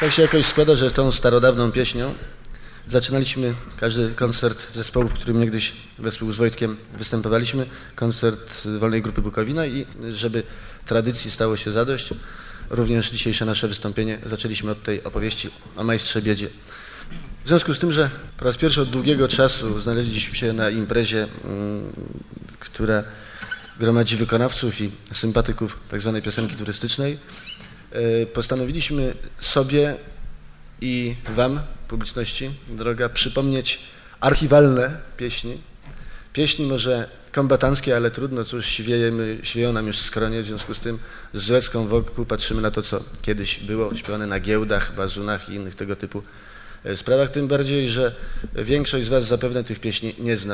Tak się jakoś składa, że tą starodawną pieśnią zaczynaliśmy każdy koncert zespołu, w którym niegdyś wespół z Wojtkiem występowaliśmy, koncert Wolnej Grupy Bukowina i żeby tradycji stało się zadość, również dzisiejsze nasze wystąpienie zaczęliśmy od tej opowieści o majstrze biedzie. W związku z tym, że po raz pierwszy od długiego czasu znaleźliśmy się na imprezie, mm, która gromadzi wykonawców i sympatyków tzw. piosenki turystycznej, postanowiliśmy sobie i Wam, publiczności droga, przypomnieć archiwalne pieśni. Pieśni może kombatanckie, ale trudno, cóż, siwiejemy, siwieją nam już skronie, w związku z tym z łezką wokół patrzymy na to, co kiedyś było śpiewane na giełdach, bazunach i innych tego typu e, sprawach, tym bardziej, że większość z Was zapewne tych pieśni nie zna.